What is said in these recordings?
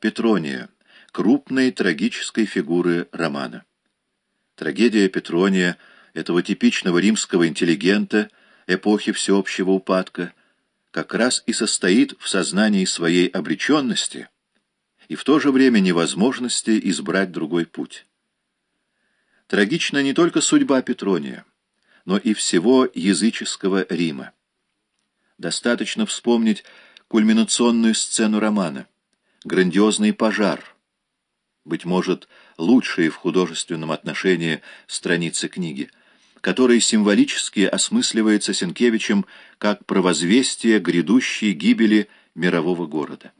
Петрония, крупной трагической фигуры романа. Трагедия Петрония, этого типичного римского интеллигента эпохи всеобщего упадка, как раз и состоит в сознании своей обреченности и в то же время невозможности избрать другой путь. Трагична не только судьба Петрония, но и всего языческого Рима. Достаточно вспомнить кульминационную сцену романа, грандиозный пожар, быть может, лучшие в художественном отношении страницы книги, который символически осмысливается Сенкевичем как провозвестие грядущей гибели мирового города.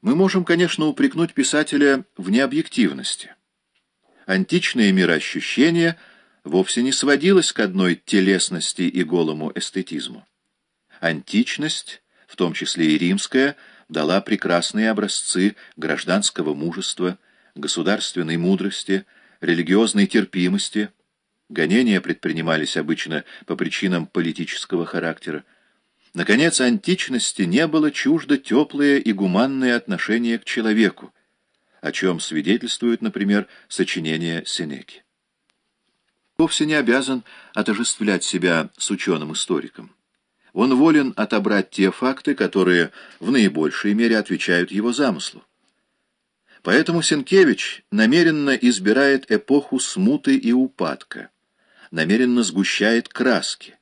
Мы можем, конечно, упрекнуть писателя в необъективности. Античное мироощущение вовсе не сводилось к одной телесности и голому эстетизму. Античность, в том числе и римская, дала прекрасные образцы гражданского мужества, государственной мудрости, религиозной терпимости. Гонения предпринимались обычно по причинам политического характера. Наконец, античности не было чуждо теплое и гуманное отношение к человеку, о чем свидетельствует, например, сочинение Сенеки. Вовсе не обязан отожествлять себя с ученым-историком. Он волен отобрать те факты, которые в наибольшей мере отвечают его замыслу. Поэтому Сенкевич намеренно избирает эпоху смуты и упадка, намеренно сгущает краски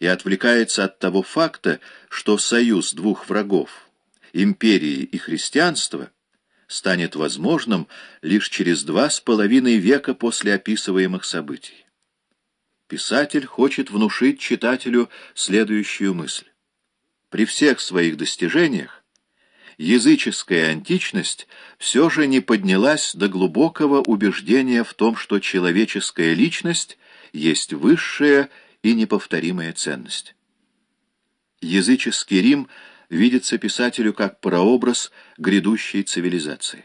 и отвлекается от того факта, что союз двух врагов, империи и христианства, станет возможным лишь через два с половиной века после описываемых событий. Писатель хочет внушить читателю следующую мысль. При всех своих достижениях языческая античность все же не поднялась до глубокого убеждения в том, что человеческая личность есть высшая и неповторимая ценность. Языческий Рим видится писателю как прообраз грядущей цивилизации.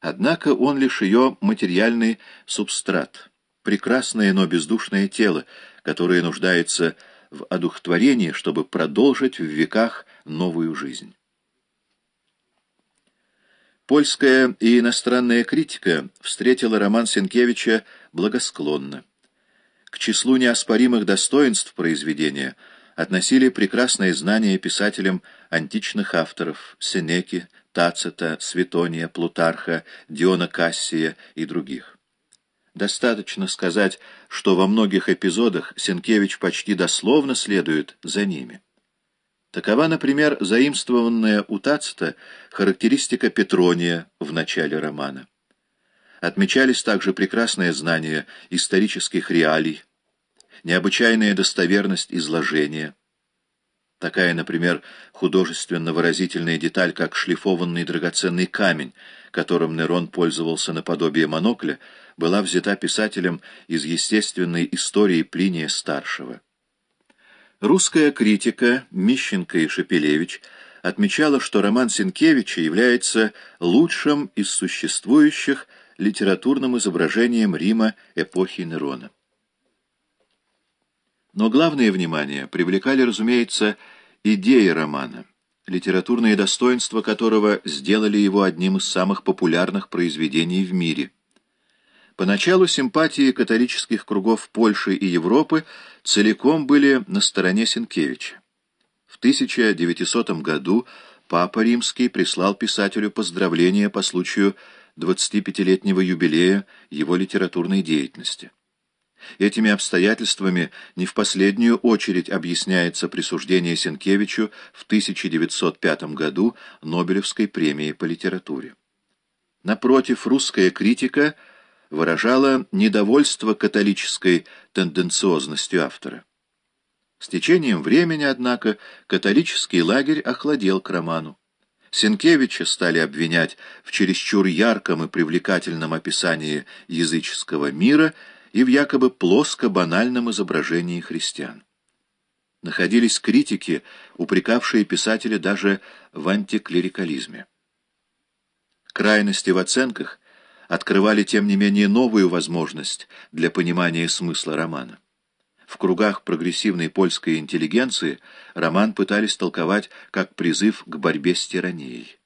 Однако он лишь ее материальный субстрат – прекрасное, но бездушное тело, которое нуждается в одухотворении, чтобы продолжить в веках новую жизнь. Польская и иностранная критика встретила роман Сенкевича благосклонно. К числу неоспоримых достоинств произведения относили прекрасное знание писателям античных авторов Сенеки, Тацита, Светония, Плутарха, Диона Кассия и других. Достаточно сказать, что во многих эпизодах Сенкевич почти дословно следует за ними. Такова, например, заимствованная у Тацита характеристика Петрония в начале романа. Отмечались также прекрасное знание исторических реалий, необычайная достоверность изложения. Такая, например, художественно-выразительная деталь, как шлифованный драгоценный камень, которым Нерон пользовался наподобие монокля, была взята писателем из естественной истории Плиния-старшего. Русская критика Мищенко и Шепелевич отмечала, что роман Сенкевича является лучшим из существующих литературным изображением Рима эпохи Нерона. Но главное внимание привлекали, разумеется, идеи романа, литературные достоинства которого сделали его одним из самых популярных произведений в мире. Поначалу симпатии католических кругов Польши и Европы целиком были на стороне Сенкевича. В 1900 году Папа Римский прислал писателю поздравления по случаю 25-летнего юбилея его литературной деятельности. Этими обстоятельствами не в последнюю очередь объясняется присуждение Сенкевичу в 1905 году Нобелевской премии по литературе. Напротив, русская критика выражала недовольство католической тенденциозностью автора. С течением времени, однако, католический лагерь охладел к роману. Сенкевича стали обвинять в чересчур ярком и привлекательном описании языческого мира – и в якобы плоско-банальном изображении христиан. Находились критики, упрекавшие писателя даже в антиклерикализме. Крайности в оценках открывали, тем не менее, новую возможность для понимания смысла романа. В кругах прогрессивной польской интеллигенции роман пытались толковать как призыв к борьбе с тиранией.